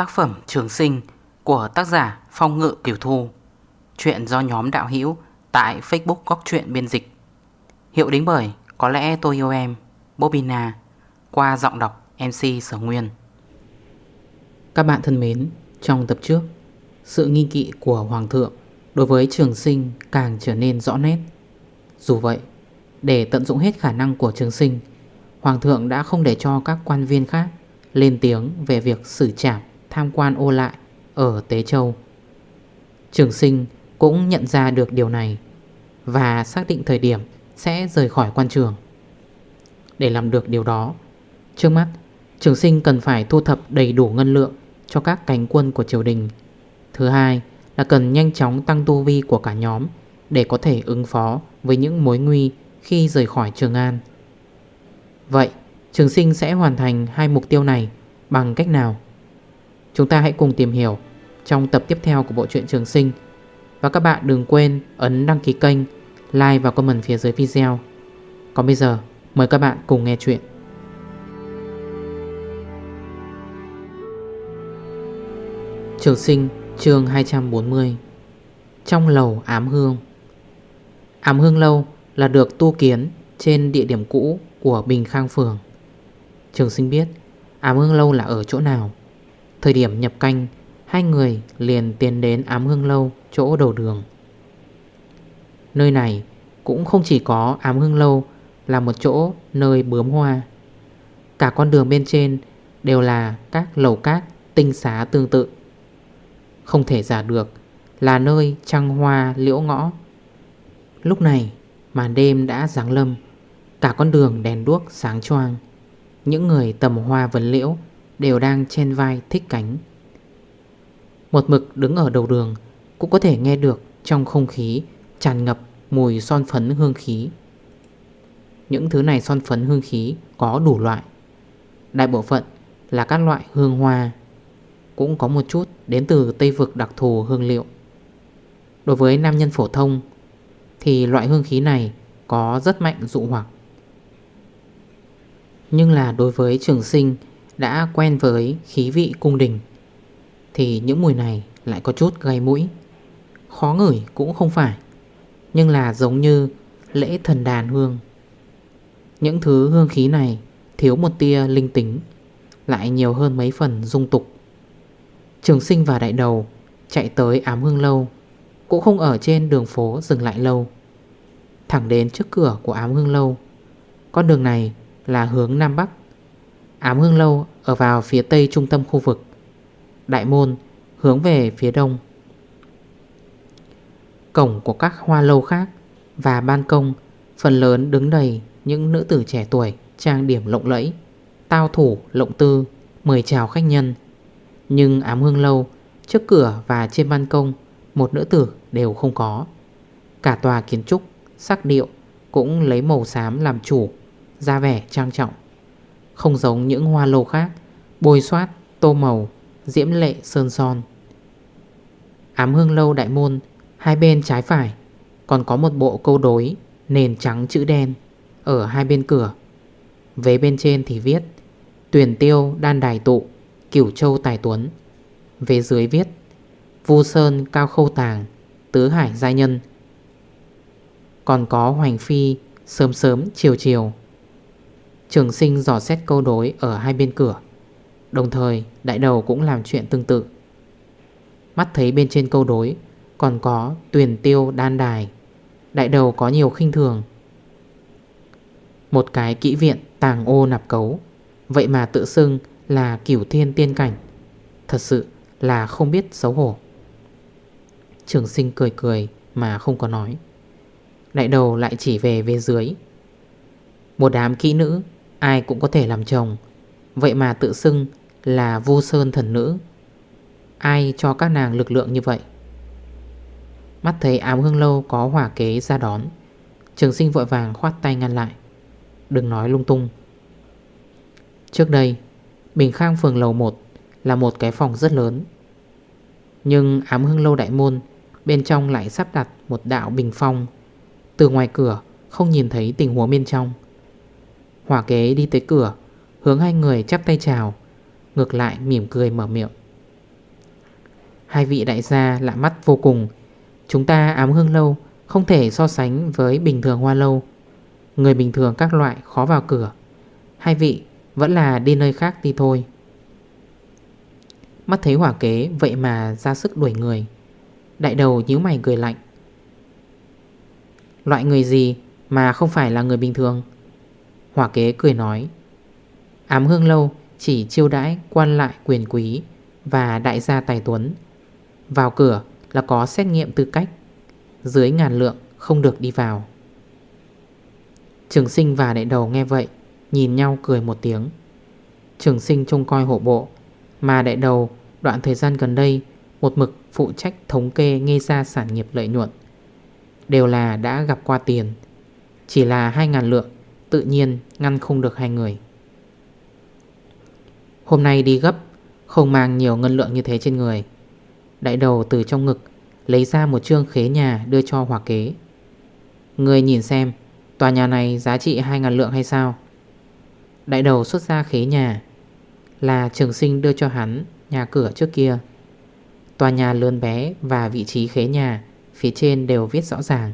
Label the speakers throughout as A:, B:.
A: Tác phẩm Trường Sinh của tác giả Phong Ngự Kiều Thu. Chuyện do nhóm đạo hữu tại Facebook Góc Chuyện Biên Dịch. Hiệu đính bởi Có lẽ tôi yêu em, Bobina, Qua giọng đọc MC Sở Nguyên. Các bạn thân mến, Trong tập trước, Sự nghi kỵ của Hoàng thượng Đối với trường sinh càng trở nên rõ nét. Dù vậy, Để tận dụng hết khả năng của trường sinh, Hoàng thượng đã không để cho các quan viên khác Lên tiếng về việc xử trảm tham quan ô lại ở Tế Châu. Trường sinh cũng nhận ra được điều này và xác định thời điểm sẽ rời khỏi quan trường. Để làm được điều đó, trước mắt trường sinh cần phải thu thập đầy đủ ngân lượng cho các cánh quân của triều đình. Thứ hai là cần nhanh chóng tăng tu vi của cả nhóm để có thể ứng phó với những mối nguy khi rời khỏi Trường An. Vậy, trường sinh sẽ hoàn thành hai mục tiêu này bằng cách nào? Chúng ta hãy cùng tìm hiểu trong tập tiếp theo của bộ truyện Trường Sinh. Và các bạn đừng quên ấn đăng ký kênh, like và comment phía dưới video. Còn bây giờ, mời các bạn cùng nghe chuyện. Trường Sinh chương 240 Trong lầu ám hương Ám hương lâu là được tu kiến trên địa điểm cũ của Bình Khang Phường. Trường sinh biết ám hương lâu là ở chỗ nào Thời điểm nhập canh, Hai người liền tiến đến ám hương lâu Chỗ đầu đường. Nơi này cũng không chỉ có ám hương lâu, Là một chỗ nơi bướm hoa. Cả con đường bên trên Đều là các lầu cát Tinh xá tương tự. Không thể giả được Là nơi trăng hoa liễu ngõ. Lúc này, màn đêm đã ráng lâm, Cả con đường đèn đuốc sáng choang, Những người tầm hoa vấn liễu Đều đang trên vai thích cánh. Một mực đứng ở đầu đường, Cũng có thể nghe được trong không khí Tràn ngập mùi son phấn hương khí. Những thứ này son phấn hương khí Có đủ loại. Đại bộ phận là các loại hương hoa, Cũng có một chút đến từ Tây Vực đặc thù hương liệu. Đối với nam nhân phổ thông, Thì loại hương khí này Có rất mạnh dụ hoặc. Nhưng là đối với trường sinh đã quen với khí vị cung đình, Thì những mùi này lại có chút gây mũi. Khó ngửi cũng không phải, Nhưng là giống như lễ thần đàn hương. Những thứ hương khí này thiếu một tia linh tính, Lại nhiều hơn mấy phần dung tục. Trường sinh và đại đầu chạy tới ám hương lâu, Cũng không ở trên đường phố dừng lại lâu. Thẳng đến trước cửa của ám hương lâu, Con đường này là hướng Nam Bắc. Ám hương lâu ở vào phía tây trung tâm khu vực. Đại môn hướng về phía đông. Cổng của các hoa lâu khác Và ban công Phần lớn đứng đầy những nữ tử trẻ tuổi Trang điểm lộng lẫy Tao thủ lộng tư Mời chào khách nhân. Nhưng ám hương lâu Trước cửa và trên ban công Một nữ tử đều không có. Cả tòa kiến trúc, sắc điệu Cũng lấy màu xám làm chủ Ra vẻ trang trọng. Không giống những hoa lô khác. Bôi soát, tô màu, diễm lệ sơn son. Ám hương lâu đại môn Hai bên trái phải Còn có một bộ câu đối Nền trắng chữ đen Ở hai bên cửa. Vế bên trên thì viết Tuyển tiêu đan đài tụ Cửu châu tài tuấn. Vế dưới viết Vu sơn cao khâu tàng Tứ hải giai nhân. Còn có hoành phi Sớm sớm chiều chiều. Trường sinh dò xét câu đối ở hai bên cửa. Đồng thời, đại đầu cũng làm chuyện tương tự. Mắt thấy bên trên câu đối, Còn có tuyển tiêu đan đài. Đại đầu có nhiều khinh thường. Một cái kỹ viện tàng ô nạp cấu. Vậy mà tự xưng là cửu thiên tiên cảnh. Thật sự là không biết xấu hổ. Trường sinh cười cười mà không có nói. Đại đầu lại chỉ về về dưới. Một đám kỹ nữ Ai cũng có thể làm chồng. Vậy mà tự xưng là vô sơn thần nữ. Ai cho các nàng lực lượng như vậy? Mắt thấy ám hương lâu có hỏa kế ra đón, Trường sinh vội vàng khoát tay ngăn lại. Đừng nói lung tung. Trước đây, Bình Khang phường lầu 1 Là một cái phòng rất lớn. Nhưng ám hương lâu đại môn Bên trong lại sắp đặt một đạo bình phong. Từ ngoài cửa Không nhìn thấy tình huống bên trong. Hỏa kế đi tới cửa, Hướng hai người chắp tay chào, Ngược lại mỉm cười mở miệng. Hai vị đại gia lạ mắt vô cùng. Chúng ta ám hương lâu, Không thể so sánh với bình thường hoa lâu. Người bình thường các loại khó vào cửa. Hai vị vẫn là đi nơi khác đi thôi. Mắt thấy hỏa kế Vậy mà ra sức đuổi người. Đại đầu nhíu mày cười lạnh. Loại người gì mà không phải là người bình thường? Hỏa kế cười nói, Ám hương lâu chỉ chiêu đãi quan lại quyền quý Và đại gia tài tuấn. Vào cửa là có xét nghiệm tư cách, Dưới ngàn lượng không được đi vào. Trường sinh và đại đầu nghe vậy, Nhìn nhau cười một tiếng. Trường sinh trông coi hộ bộ, Mà đại đầu đoạn thời gian gần đây Một mực phụ trách thống kê nghe ra sản nghiệp lợi nhuận, Đều là đã gặp qua tiền, Chỉ là 2.000 lượng Tự nhiên ngăn không được hai người. Hôm nay đi gấp, Không mang nhiều ngân lượng như thế trên người. Đại đầu từ trong ngực Lấy ra một chương khế nhà đưa cho hòa kế. Người nhìn xem, Tòa nhà này giá trị 2.000 lượng hay sao? Đại đầu xuất ra khế nhà, Là trường sinh đưa cho hắn Nhà cửa trước kia. Tòa nhà lớn bé và vị trí khế nhà Phía trên đều viết rõ ràng.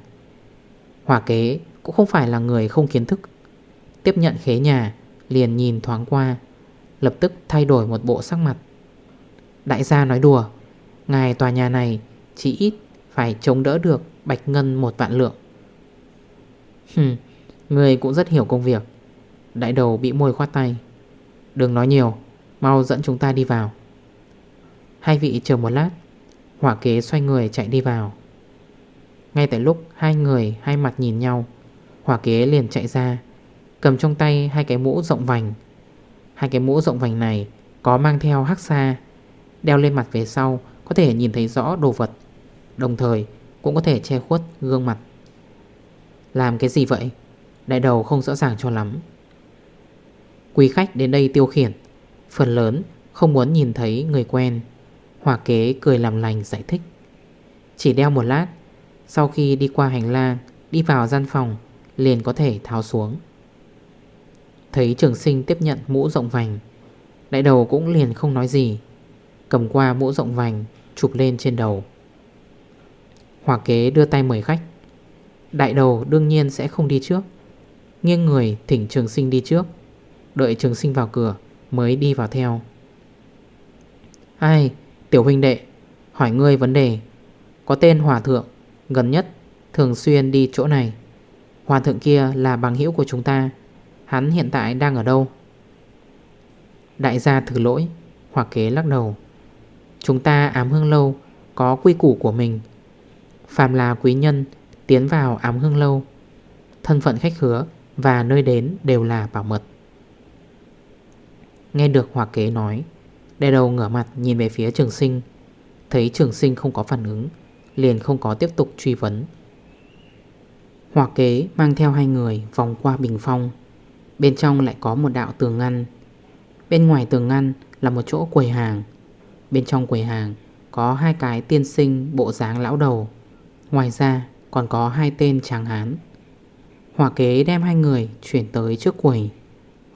A: Hỏa kế cũng không phải là người không kiến thức. Tiếp nhận khế nhà Liền nhìn thoáng qua Lập tức thay đổi một bộ sắc mặt. Đại gia nói đùa Ngài tòa nhà này chỉ ít phải chống đỡ được bạch ngân một vạn lượng. Hừm, người cũng rất hiểu công việc. Đại đầu bị môi khoát tay. Đừng nói nhiều Mau dẫn chúng ta đi vào. Hai vị chờ một lát Hỏa kế xoay người chạy đi vào. Ngay tại lúc hai người hai mặt nhìn nhau Hỏa kế liền chạy ra Cầm trong tay hai cái mũ rộng vành. Hai cái mũ rộng vành này Có mang theo hắc xa Đeo lên mặt về sau, Có thể nhìn thấy rõ đồ vật, Đồng thời cũng có thể che khuất gương mặt. Làm cái gì vậy? Đại đầu không rõ ràng cho lắm. Quý khách đến đây tiêu khiển, Phần lớn không muốn nhìn thấy người quen, Hòa kế cười làm lành giải thích. Chỉ đeo một lát, Sau khi đi qua hành lang, Đi vào gian phòng, Liền có thể tháo xuống. Thấy trường sinh tiếp nhận mũ rộng vành, Đại đầu cũng liền không nói gì. Cầm qua mũ rộng vành, Chụp lên trên đầu. Hòa kế đưa tay mời khách. Đại đầu đương nhiên sẽ không đi trước. Nghiêng người, thỉnh trường sinh đi trước. Đợi trường sinh vào cửa, Mới đi vào theo. Ai, Tiểu huynh đệ, Hỏi ngươi vấn đề. Có tên Hòa Thượng, Gần nhất Thường xuyên đi chỗ này. Hòa Thượng kia là bằng hữu của chúng ta. Hắn hiện tại đang ở đâu? Đại gia thử lỗi Hòa kế lắc đầu. Chúng ta ám hương lâu, Có quy củ của mình. Phàm là quý nhân, Tiến vào ám hương lâu. Thân phận khách hứa Và nơi đến đều là bảo mật. Nghe được hòa kế nói Đại đầu ngửa mặt nhìn về phía trường sinh. Thấy trường sinh không có phản ứng, Liền không có tiếp tục truy vấn. Hòa kế mang theo hai người vòng qua bình phong. Bên trong lại có một đạo tường ngăn. Bên ngoài tường ngăn là một chỗ quầy hàng. Bên trong quầy hàng có hai cái tiên sinh bộ dáng lão đầu. Ngoài ra còn có hai tên tráng hán. Hòa kế đem hai người chuyển tới trước quầy,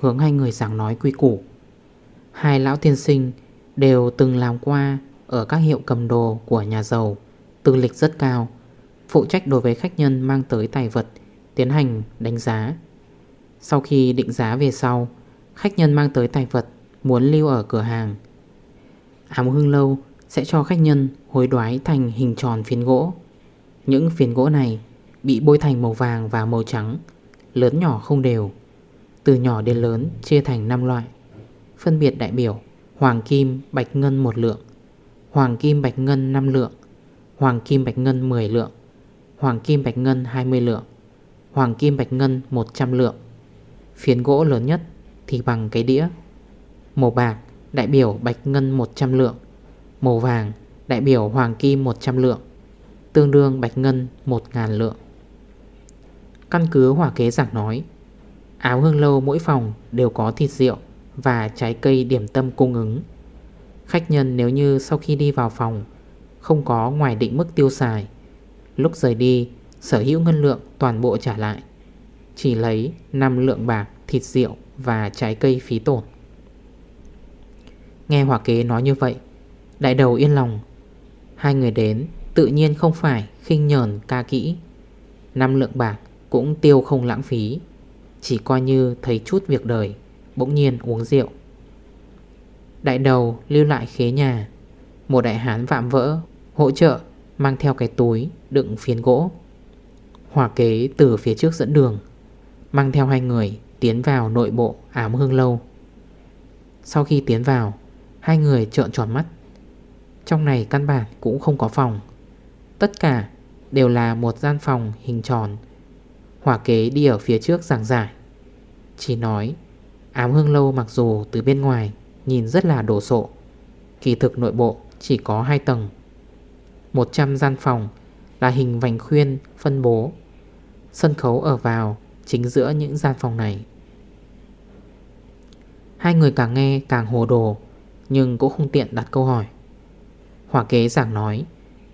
A: Hướng hai người giảng nói quy củ. Hai lão tiên sinh đều từng làm qua ở các hiệu cầm đồ của nhà giàu, Tư lịch rất cao, Phụ trách đối với khách nhân mang tới tài vật, Tiến hành đánh giá. Sau khi định giá về sau, Khách nhân mang tới tài vật Muốn lưu ở cửa hàng. Ám hương lâu sẽ cho khách nhân hối đoái thành hình tròn phiến gỗ. Những phiến gỗ này bị bôi thành màu vàng và màu trắng, Lớn nhỏ không đều, Từ nhỏ đến lớn chia thành 5 loại. Phân biệt đại biểu Hoàng kim bạch ngân 1 lượng, Hoàng kim bạch ngân 5 lượng, Hoàng kim bạch ngân 10 lượng, Hoàng kim bạch ngân 20 lượng, Hoàng kim bạch ngân 100 lượng. Phiến gỗ lớn nhất thì bằng cái đĩa. Màu bạc, đại biểu bạch ngân 100 lượng. Màu vàng, đại biểu hoàng kim 100 lượng. Tương đương bạch ngân 1.000 lượng. Căn cứ hỏa kế giảng nói, Áo hương lâu mỗi phòng đều có thịt rượu Và trái cây điểm tâm cung ứng. Khách nhân nếu như sau khi đi vào phòng, Không có ngoài định mức tiêu xài, Lúc rời đi, Sở hữu ngân lượng toàn bộ trả lại. Chỉ lấy 5 lượng bạc, Thịt rượu và trái cây phí tổn. Nghe hỏa kế nói như vậy, Đại đầu yên lòng. Hai người đến, tự nhiên không phải khinh nhờn ca kỹ. Năm lượng bạc cũng tiêu không lãng phí, Chỉ coi như thấy chút việc đời, Bỗng nhiên uống rượu. Đại đầu lưu lại khế nhà, Một đại hán vạm vỡ, Hỗ trợ mang theo cái túi Đựng phiến gỗ. Hòa kế từ phía trước dẫn đường Mang theo hai người tiến vào nội bộ ám hương lâu. Sau khi tiến vào, Hai người trợn tròn mắt. Trong này căn bản cũng không có phòng. Tất cả đều là một gian phòng hình tròn, Hỏa kế đi ở phía trước giảng giải. Chỉ nói, Ám hương lâu mặc dù từ bên ngoài Nhìn rất là đồ sộ, Kỳ thực nội bộ chỉ có 2 tầng. 100 gian phòng Là hình vành khuyên phân bố, Sân khấu ở vào Chính giữa những gian phòng này. Hai người càng nghe càng hồ đồ, Nhưng cũng không tiện đặt câu hỏi. Hỏa kế giảng nói,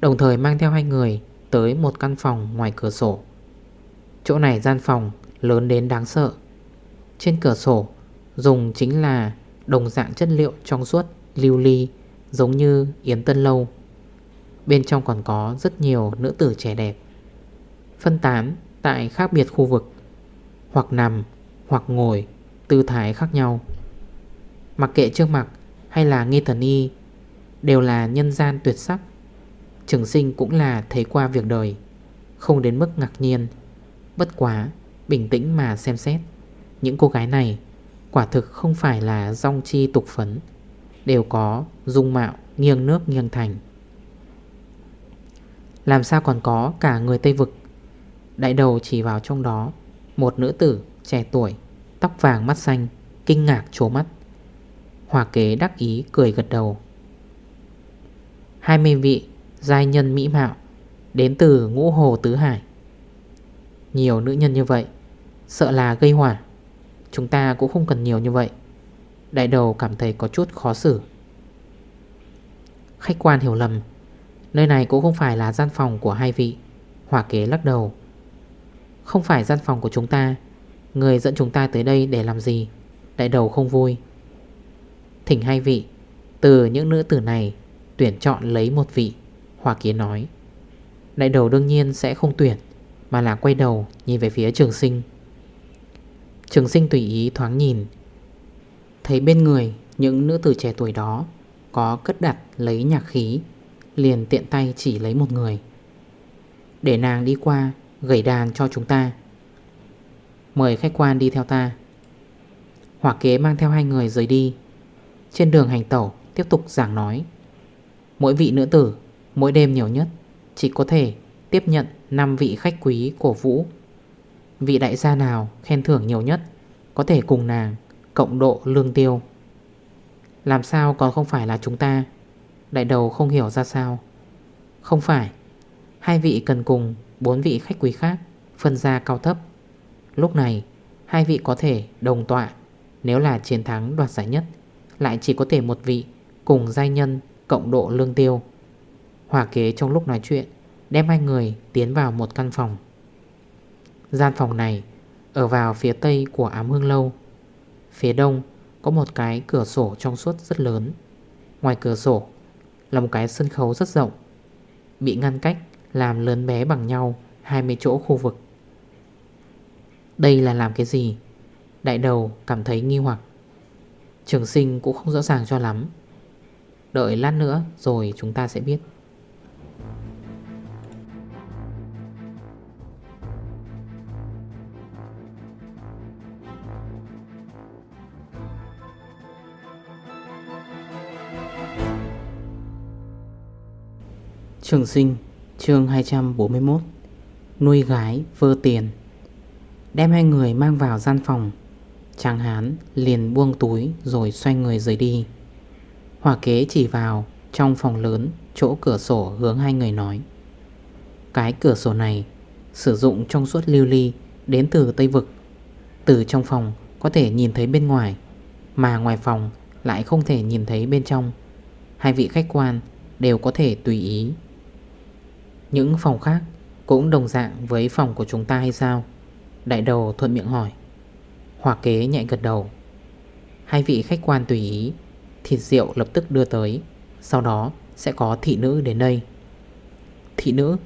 A: Đồng thời mang theo hai người Tới một căn phòng ngoài cửa sổ. Chỗ này gian phòng lớn đến đáng sợ. Trên cửa sổ, Dùng chính là đồng dạng chất liệu trong suốt, lưu ly, Giống như Yến Tân Lâu. Bên trong còn có rất nhiều nữ tử trẻ đẹp. Phân tán tại khác biệt khu vực. Hoặc nằm, hoặc ngồi, Tư thái khác nhau. Mặc kệ trước mặt hay là nghi thần y, Đều là nhân gian tuyệt sắc. Trường sinh cũng là thấy qua việc đời, Không đến mức ngạc nhiên, Bất quá Bình tĩnh mà xem xét. Những cô gái này Quả thực không phải là rong chi tục phấn, Đều có dung mạo nghiêng nước nghiêng thành. Làm sao còn có cả người Tây Vực? Đại đầu chỉ vào trong đó. Một nữ tử trẻ tuổi, Tóc vàng mắt xanh, Kinh ngạc trố mắt. Hòa kế đắc ý cười gật đầu. 20 vị Giai nhân mỹ mạo Đến từ ngũ hồ tứ hải. Nhiều nữ nhân như vậy, Sợ là gây hỏa Chúng ta cũng không cần nhiều như vậy. Đại đầu cảm thấy có chút khó xử. Khách quan hiểu lầm, Nơi này cũng không phải là gian phòng của hai vị. Hỏa kế lắc đầu. Không phải gian phòng của chúng ta. Người dẫn chúng ta tới đây để làm gì? Đại đầu không vui. Thỉnh hai vị, Từ những nữ tử này, Tuyển chọn lấy một vị Hòa kiến nói. Đại đầu đương nhiên sẽ không tuyển, Mà là quay đầu nhìn về phía trường sinh. Trường sinh tùy ý thoáng nhìn, Thấy bên người những nữ tử trẻ tuổi đó Có cất đặt lấy nhạc khí, Liền tiện tay chỉ lấy một người. Để nàng đi qua gãy đàn cho chúng ta. Mời khách quan đi theo ta. Hỏa kế mang theo hai người rời đi. Trên đường hành tẩu, Tiếp tục giảng nói. Mỗi vị nữ tử, Mỗi đêm nhiều nhất, Chỉ có thể tiếp nhận 5 vị khách quý cổ vũ. Vị đại gia nào khen thưởng nhiều nhất, Có thể cùng nàng Cộng độ lương tiêu. Làm sao còn không phải là chúng ta? Đại đầu không hiểu ra sao. Không phải, Hai vị cần cùng bốn vị khách quý khác, Phân ra cao thấp. Lúc này, hai vị có thể đồng tọa, Nếu là chiến thắng đoạt giải nhất, Lại chỉ có thể một vị Cùng giai nhân cộng độ lương tiêu. Hòa kế trong lúc nói chuyện, Đem hai người tiến vào một căn phòng. Gian phòng này, Ở vào phía tây của ám hương lâu. Phía đông Có một cái cửa sổ trong suốt rất lớn. Ngoài cửa sổ Là một cái sân khấu rất rộng, Bị ngăn cách làm lớn bé bằng nhau 20 chỗ khu vực. Đây là làm cái gì? Đại đầu cảm thấy nghi hoặc. Trường sinh cũng không rõ ràng cho lắm. Đợi lát nữa rồi chúng ta sẽ biết. Trường sinh chương 241 Nuôi gái vơ tiền. Đem hai người mang vào gian phòng. Chàng hán liền buông túi rồi xoay người rời đi. Hòa kế chỉ vào trong phòng lớn chỗ cửa sổ hướng hai người nói. Cái cửa sổ này sử dụng trong suốt lưu ly đến từ Tây Vực. Từ trong phòng có thể nhìn thấy bên ngoài, Mà ngoài phòng lại không thể nhìn thấy bên trong. Hai vị khách quan đều có thể tùy ý những phòng khác cũng đồng dạng với phòng của chúng ta hay sao? Đại đầu thuận miệng hỏi. Hòa kế nhẹ gật đầu. Hai vị khách quan tùy ý, Thịt rượu lập tức đưa tới. Sau đó sẽ có thị nữ đến đây. Thị nữ,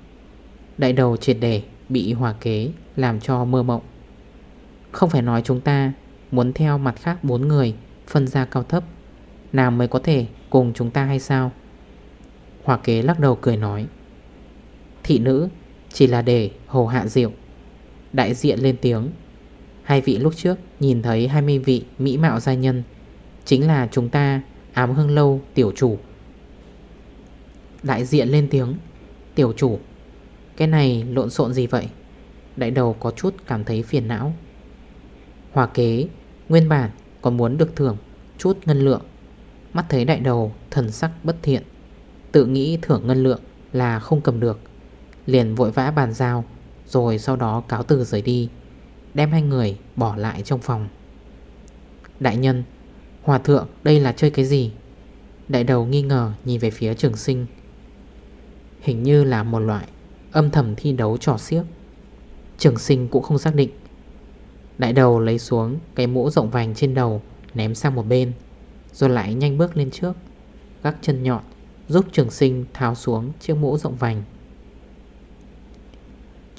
A: Đại đầu triệt đề bị hòa kế Làm cho mơ mộng. Không phải nói chúng ta Muốn theo mặt khác bốn người Phân ra cao thấp, Nào mới có thể cùng chúng ta hay sao? Hòa kế lắc đầu cười nói. Thị nữ, Chỉ là để hồ hạ rượu. Đại diện lên tiếng. Hai vị lúc trước nhìn thấy 20 vị mỹ mạo gia nhân, Chính là chúng ta ám hương lâu tiểu chủ. Đại diện lên tiếng. Tiểu chủ, Cái này lộn xộn gì vậy? Đại đầu có chút cảm thấy phiền não. Hòa kế, Nguyên bản còn muốn được thưởng Chút ngân lượng. Mắt thấy đại đầu thần sắc bất thiện, Tự nghĩ thưởng ngân lượng là không cầm được. Liền vội vã bàn giao, Rồi sau đó cáo từ rời đi, Đem hai người bỏ lại trong phòng. Đại nhân, Hòa thượng, đây là chơi cái gì? Đại đầu nghi ngờ nhìn về phía trường sinh. Hình như là một loại Âm thầm thi đấu trò xiếc. Trường sinh cũng không xác định. Đại đầu lấy xuống Cái mũ rộng vành trên đầu, Ném sang một bên, Rồi lại nhanh bước lên trước, Gác chân nhọn, Giúp trường sinh tháo xuống chiếc mũ rộng vành.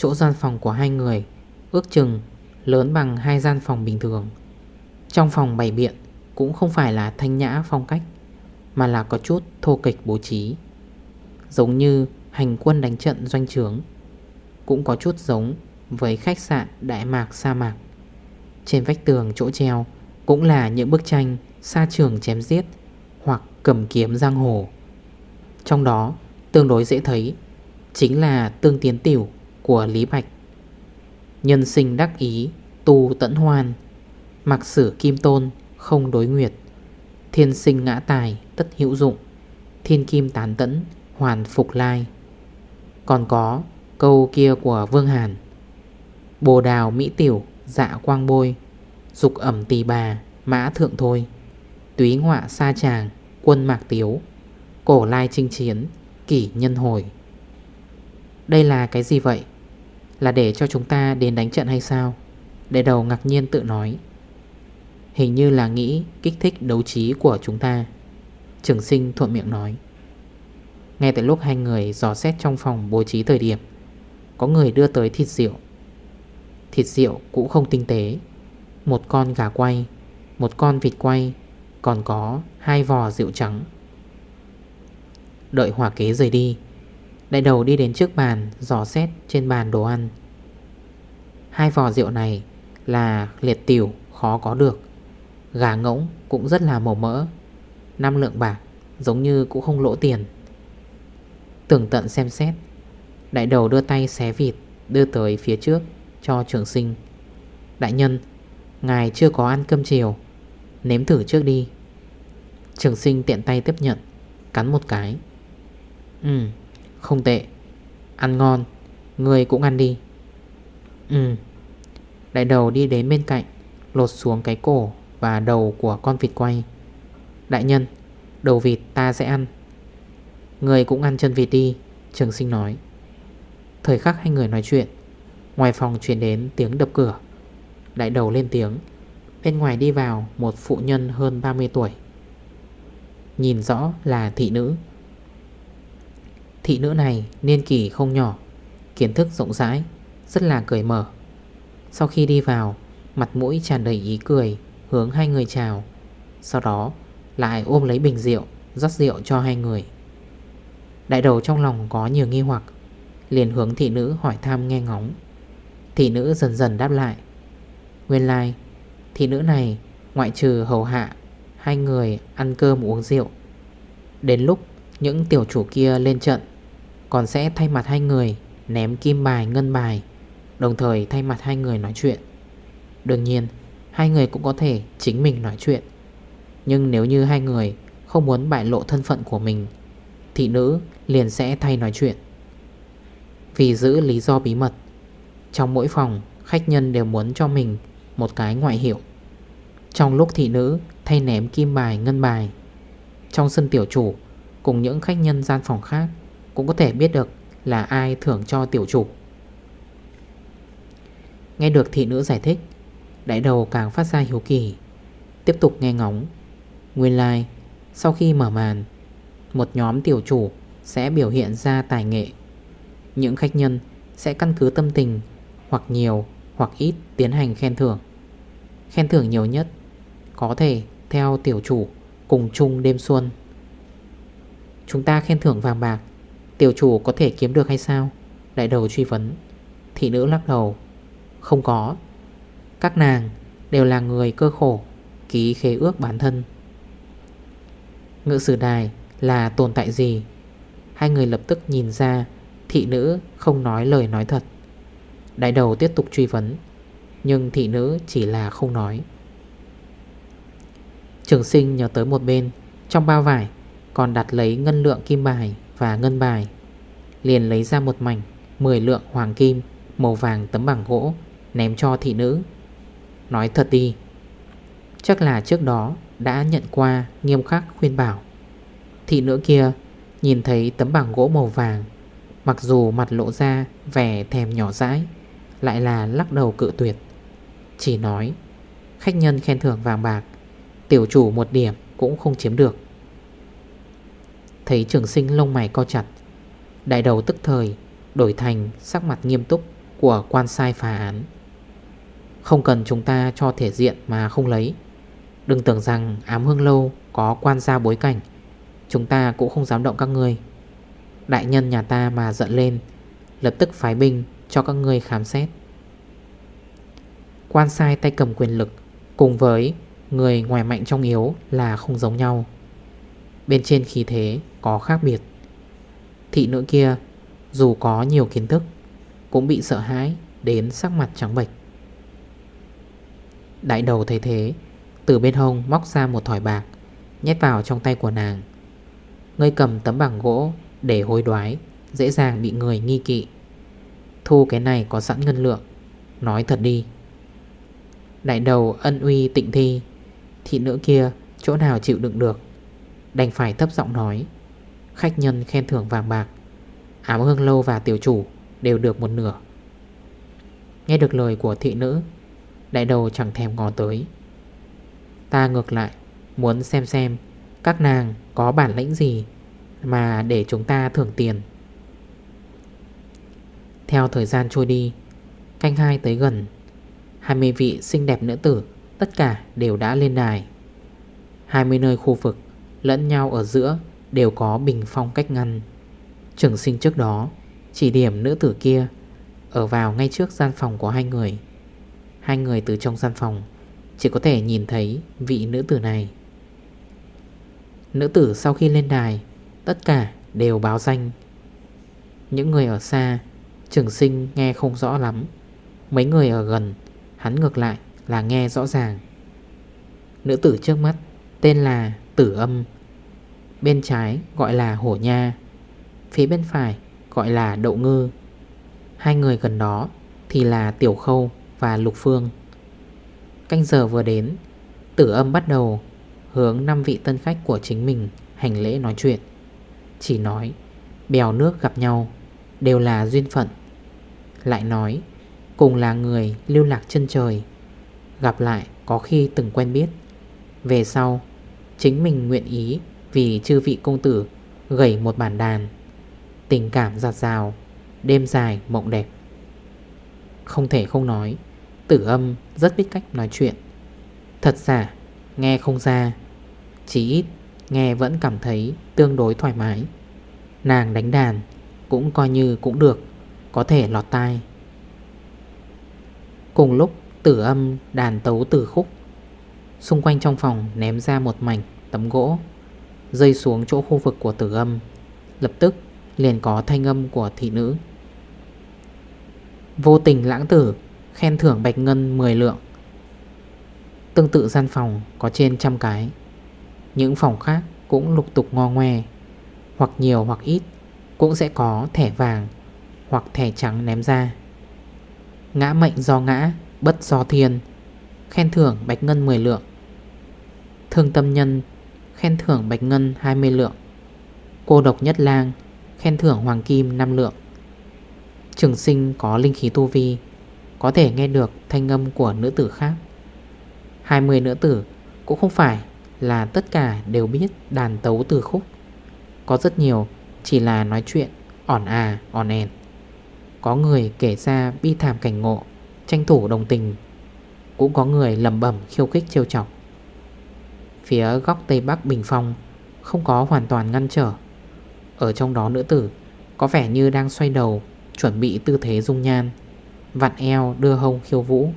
A: Chỗ gian phòng của hai người, Ước chừng lớn bằng hai gian phòng bình thường. Trong phòng bày biện Cũng không phải là thanh nhã phong cách, Mà là có chút thô kịch bố trí. Giống như hành quân đánh trận doanh trướng, Cũng có chút giống với khách sạn Đại Mạc Sa Mạc. Trên vách tường chỗ treo Cũng là những bức tranh xa trường chém giết Hoặc cầm kiếm giang hồ. Trong đó, tương đối dễ thấy Chính là tương tiến tiểu của Lý Bạch. Nhân sinh đắc ý, Tu tận hoan, Mặc sử kim tôn, không đối nguyệt. Thiên sinh ngã tài, tất hữu dụng. Thiên kim tán tẫn, hoàn phục lai. Còn có câu kia của Vương Hàn. Bồ đào mỹ tiểu dạ quang bôi, Dục ẩm tỳ bà, mã thượng thôi. Túy ngọa sa tràng, quân mạc tiếu. Cổ lai chinh chiến, kỷ nhân hồi. Đây là cái gì vậy? Là để cho chúng ta đến đánh trận hay sao? Đại đầu ngạc nhiên tự nói. Hình như là nghĩ kích thích đấu trí của chúng ta. Trường sinh thuận miệng nói. Ngay tại lúc hai người dò xét trong phòng bố trí thời điểm, Có người đưa tới thịt rượu. Thịt rượu cũng không tinh tế. Một con gà quay, Một con vịt quay, Còn có hai vò rượu trắng. Đợi hỏa kế rời đi Đại đầu đi đến trước bàn, Dò xét trên bàn đồ ăn. Hai vò rượu này Là liệt tiểu, khó có được. Gà ngỗng cũng rất là màu mỡ. Năm lượng bạc Giống như cũng không lỗ tiền. Tưởng tận xem xét, Đại đầu đưa tay xé vịt, Đưa tới phía trước cho trường sinh. Đại nhân, Ngài chưa có ăn cơm chiều, Nếm thử trước đi. Trường sinh tiện tay tiếp nhận, Cắn một cái. Ừ không tệ. Ăn ngon. Người cũng ăn đi. Ừ. Đại đầu đi đến bên cạnh, Lột xuống cái cổ và đầu của con vịt quay. Đại nhân, Đầu vịt ta sẽ ăn. Người cũng ăn chân vịt đi, Trường sinh nói. Thời khắc hai người nói chuyện, Ngoài phòng chuyển đến tiếng đập cửa. Đại đầu lên tiếng. Bên ngoài đi vào một phụ nhân hơn 30 tuổi. Nhìn rõ là thị nữ. Thị nữ này niên kỷ không nhỏ Kiến thức rộng rãi Rất là cười mở. Sau khi đi vào Mặt mũi tràn đầy ý cười Hướng hai người chào. Sau đó lại ôm lấy bình rượu rót rượu cho hai người. Đại đầu trong lòng có nhiều nghi hoặc Liền hướng thị nữ hỏi thăm nghe ngóng. Thị nữ dần dần đáp lại. Nguyên lai like, Thị nữ này ngoại trừ hầu hạ Hai người ăn cơm uống rượu. Đến lúc những tiểu chủ kia lên trận còn sẽ thay mặt hai người Ném kim bài, ngân bài, Đồng thời thay mặt hai người nói chuyện. Đương nhiên, Hai người cũng có thể chính mình nói chuyện. Nhưng nếu như hai người Không muốn bại lộ thân phận của mình, Thị nữ liền sẽ thay nói chuyện. Vì giữ lý do bí mật, Trong mỗi phòng, Khách nhân đều muốn cho mình Một cái ngoại hiệu. Trong lúc thị nữ thay ném kim bài, ngân bài, Trong sân tiểu chủ Cùng những khách nhân gian phòng khác cũng có thể biết được là ai thưởng cho tiểu chủ. Nghe được thị nữ giải thích Đại đầu càng phát ra hiếu kỳ Tiếp tục nghe ngóng. Nguyên lai like, sau khi mở màn Một nhóm tiểu chủ sẽ biểu hiện ra tài nghệ. Những khách nhân sẽ căn cứ tâm tình Hoặc nhiều hoặc ít tiến hành khen thưởng. Khen thưởng nhiều nhất Có thể theo tiểu chủ Cùng chung đêm xuân. Chúng ta khen thưởng vàng bạc Tiểu chủ có thể kiếm được hay sao? Đại đầu truy vấn. Thị nữ lắc đầu. Không có. Các nàng đều là người cơ khổ, Ký khế ước bản thân. Ngự sử đài là tồn tại gì? Hai người lập tức nhìn ra Thị nữ không nói lời nói thật. Đại đầu tiếp tục truy vấn, Nhưng thị nữ chỉ là không nói. Trường sinh nhớ tới một bên, Trong bao vải Còn đặt lấy ngân lượng kim bài và ngân bài. Liền lấy ra một mảnh 10 lượng hoàng kim, Màu vàng tấm bằng gỗ, Ném cho thị nữ. Nói thật đi, Chắc là trước đó đã nhận qua nghiêm khắc khuyên bảo. Thị nữ kia nhìn thấy tấm bằng gỗ màu vàng, Mặc dù mặt lộ ra vẻ thèm nhỏ dãi, Lại là lắc đầu cự tuyệt. Chỉ nói, Khách nhân khen thưởng vàng bạc, Tiểu chủ một điểm cũng không chiếm được. Thấy trường sinh lông mày co chặt. Đại đầu tức thời, Đổi thành sắc mặt nghiêm túc Của quan sai phá án. Không cần chúng ta cho thể diện mà không lấy. Đừng tưởng rằng ám hương lâu Có quan gia bối cảnh. Chúng ta cũng không dám động các người Đại nhân nhà ta mà giận lên, Lập tức phái binh cho các người khám xét. Quan sai tay cầm quyền lực, Cùng với người ngoài mạnh trong yếu là không giống nhau. Bên trên khí thế có khác biệt. Thị nữ kia, dù có nhiều kiến thức, Cũng bị sợ hãi đến sắc mặt trắng bệch. Đại đầu thấy thế, Từ bên hông móc ra một thỏi bạc, Nhét vào trong tay của nàng. Ngươi cầm tấm bảng gỗ để hối đoái, Dễ dàng bị người nghi kỵ. Thu cái này có sẵn ngân lượng, Nói thật đi. Đại đầu ân uy tịnh thi, Thị nữ kia chỗ nào chịu đựng được? Đành phải thấp giọng nói. Khách nhân khen thưởng vàng bạc, Ám hương lâu và tiểu chủ Đều được một nửa. Nghe được lời của thị nữ, Đại đầu chẳng thèm ngó tới. Ta ngược lại, Muốn xem xem Các nàng có bản lĩnh gì Mà để chúng ta thưởng tiền. Theo thời gian trôi đi, Canh hai tới gần 20 vị xinh đẹp nữ tử Tất cả đều đã lên đài. 20 nơi khu vực Lẫn nhau ở giữa Đều có bình phong cách ngăn. Trường sinh trước đó, Chỉ điểm nữ tử kia Ở vào ngay trước gian phòng của hai người. Hai người từ trong gian phòng, Chỉ có thể nhìn thấy vị nữ tử này. Nữ tử sau khi lên đài, Tất cả đều báo danh. Những người ở xa, Trường sinh nghe không rõ lắm. Mấy người ở gần, Hắn ngược lại là nghe rõ ràng. Nữ tử trước mắt Tên là Tử Âm. Bên trái gọi là Hổ Nha, Phía bên phải gọi là Đậu Ngư. Hai người gần đó thì là Tiểu Khâu và Lục Phương. Canh giờ vừa đến, Tử âm bắt đầu hướng 5 vị tân khách của chính mình hành lễ nói chuyện. Chỉ nói, bèo nước gặp nhau, đều là duyên phận. Lại nói, cùng là người lưu lạc chân trời, Gặp lại có khi từng quen biết. Về sau, Chính mình nguyện ý vì chư vị công tử gầy một bản đàn. Tình cảm giặt rào, Đêm dài mộng đẹp. Không thể không nói, Tử âm rất biết cách nói chuyện. Thật giả Nghe không ra, Chỉ ít nghe vẫn cảm thấy tương đối thoải mái. Nàng đánh đàn Cũng coi như cũng được, Có thể lọt tai. Cùng lúc, tử âm đàn tấu từ khúc. Xung quanh trong phòng ném ra một mảnh tấm gỗ. Rơi xuống chỗ khu vực của tử âm. Lập tức, liền có thanh âm của thị nữ. Vô tình lãng tử, Khen thưởng bạch ngân 10 lượng. Tương tự gian phòng có trên trăm cái. Những phòng khác cũng lục tục ngo ngoe. Hoặc nhiều hoặc ít, Cũng sẽ có thẻ vàng Hoặc thẻ trắng ném ra. Ngã mệnh do ngã, Bất do thiên, Khen thưởng bạch ngân 10 lượng. Thương tâm nhân Khen thưởng bạch ngân 20 lượng. Cô độc nhất lang Khen thưởng hoàng kim 5 lượng. Trường sinh có linh khí tu vi, Có thể nghe được thanh âm của nữ tử khác. 20 nữ tử cũng không phải là tất cả đều biết đàn tấu từ khúc. Có rất nhiều chỉ là nói chuyện ỏn à ỏn ẻn. Có người kể ra bi thảm cảnh ngộ, Tranh thủ đồng tình. Cũng có người lầm bẩm khiêu khích trêu chọc. Phía góc tây bắc bình phong, Không có hoàn toàn ngăn trở. Ở trong đó nữ tử, Có vẻ như đang xoay đầu, Chuẩn bị tư thế dung nhan. Vặn eo đưa hông khiêu vũ.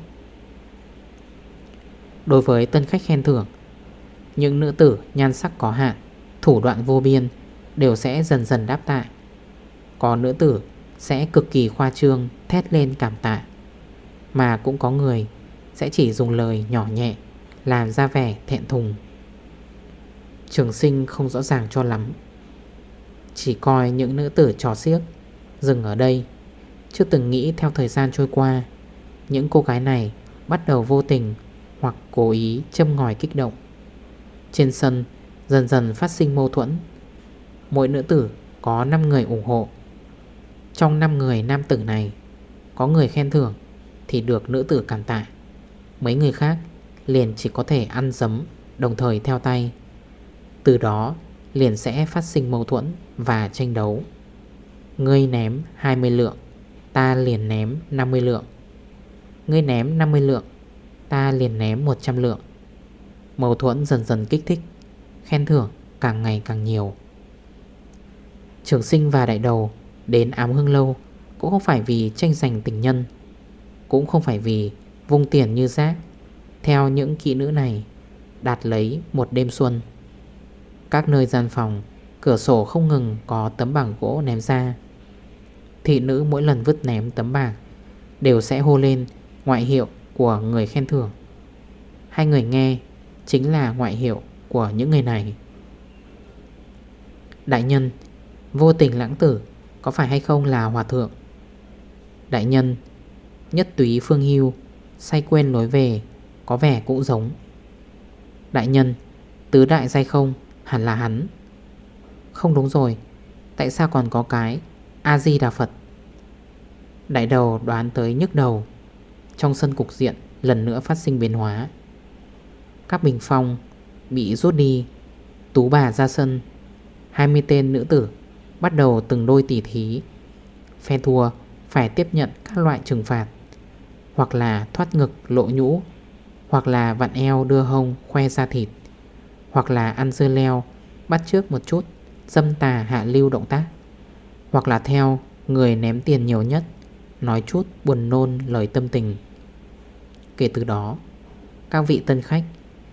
A: Đối với tân khách khen thưởng, Những nữ tử nhan sắc có hạn, Thủ đoạn vô biên, Đều sẽ dần dần đáp tạ Có nữ tử sẽ cực kỳ khoa trương, Thét lên cảm tạ. Mà cũng có người Sẽ chỉ dùng lời nhỏ nhẹ, Làm ra vẻ thẹn thùng. Trường sinh không rõ ràng cho lắm. Chỉ coi những nữ tử trò xiếc Dừng ở đây. Chưa từng nghĩ theo thời gian trôi qua, Những cô gái này bắt đầu vô tình Hoặc cố ý châm ngòi kích động. Trên sân Dần dần phát sinh mâu thuẫn. Mỗi nữ tử có 5 người ủng hộ. Trong 5 người nam tử này, Có người khen thưởng Thì được nữ tử cảm tạ. Mấy người khác liền chỉ có thể ăn dấm Đồng thời theo tay. Từ đó, liền sẽ phát sinh mâu thuẫn Và tranh đấu. Ngươi ném 20 lượng, Ta liền ném 50 lượng. Ngươi ném 50 lượng, Ta liền ném 100 lượng. Mâu thuẫn dần dần kích thích, Khen thưởng càng ngày càng nhiều. Trường sinh và đại đầu Đến ám hương lâu Cũng không phải vì tranh giành tình nhân, Cũng không phải vì vung tiền như rác. Theo những kỹ nữ này, Đạt lấy một đêm xuân các nơi gian phòng, Cửa sổ không ngừng có tấm bảng gỗ ném ra. Thị nữ mỗi lần vứt ném tấm bảng Đều sẽ hô lên ngoại hiệu của người khen thưởng. Hai người nghe chính là ngoại hiệu của những người này. Đại nhân, Vô tình lãng tử Có phải hay không là hòa thượng? Đại nhân, Nhất túy phương hưu Say quên lối về Có vẻ cũng giống. Đại nhân, Tứ đại dây không? Hẳn là hắn. Không đúng rồi, Tại sao còn có cái A-di-đà Phật? Đại đầu đoán tới nhức đầu. Trong sân cục diện Lần nữa phát sinh biến hóa. Các bình phong Bị rút đi. Tú bà ra sân. 20 tên nữ tử Bắt đầu từng đôi tỉ thí. Phe thua phải tiếp nhận các loại trừng phạt. Hoặc là thoát ngực, lộ nhũ. Hoặc là vặn eo đưa hông, khoe ra thịt. Hoặc là ăn dưa leo, Bắt trước một chút, Dâm tà hạ lưu động tác. Hoặc là theo, người ném tiền nhiều nhất, Nói chút buồn nôn lời tâm tình. Kể từ đó, Các vị tân khách,